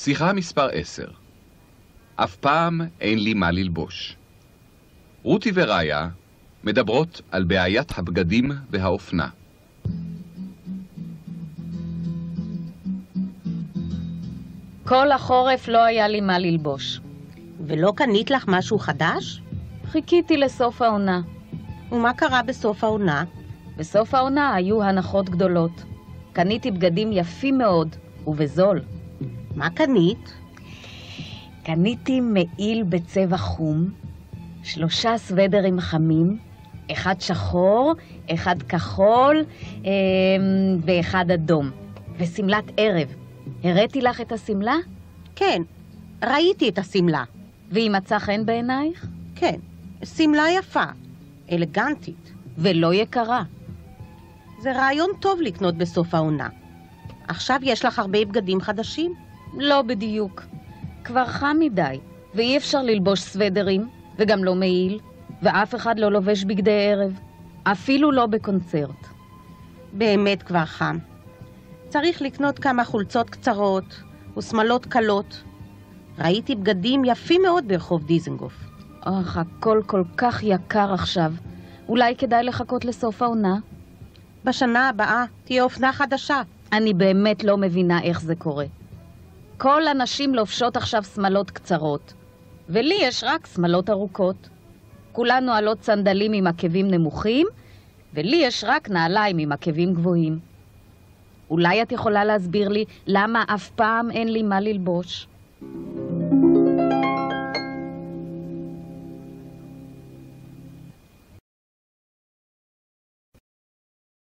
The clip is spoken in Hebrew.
שיחה מספר 10 אף פעם אין לי מה ללבוש. רותי וריה מדברות על בעיית הבגדים והאופנה. כל החורף לא היה לי מה ללבוש. ולא קנית לך משהו חדש? חיכיתי לסוף העונה. ומה קרה בסוף העונה? בסוף העונה היו הנחות גדולות. קניתי בגדים יפים מאוד, ובזול. מה קנית? קניתי מעיל בצבע חום, שלושה סוודרים חמים, אחד שחור, אחד כחול אה, ואחד אדום, ושמלת ערב. הראתי לך את השמלה? כן, ראיתי את השמלה. והיא מצאה חן בעינייך? כן, שמלה יפה, אלגנטית. ולא יקרה. זה רעיון טוב לקנות בסוף העונה. עכשיו יש לך הרבה בגדים חדשים? לא בדיוק. כבר חם מדי, ואי אפשר ללבוש סוודרים, וגם לא מעיל, ואף אחד לא לובש בגדי ערב. אפילו לא בקונצרט. באמת כבר חם. צריך לקנות כמה חולצות קצרות ושמלות קלות. ראיתי בגדים יפים מאוד ברחוב דיזנגוף. אך, הכל כל כך יקר עכשיו. אולי כדאי לחכות לסוף העונה? בשנה הבאה תהיה אופנה חדשה. אני באמת לא מבינה איך זה קורה. כל הנשים לובשות עכשיו שמלות קצרות, ולי יש רק שמלות ארוכות. כולן נועלות סנדלים עם עקבים נמוכים, ולי יש רק נעליים עם עקבים גבוהים. אולי את יכולה להסביר לי למה אף פעם אין לי מה ללבוש?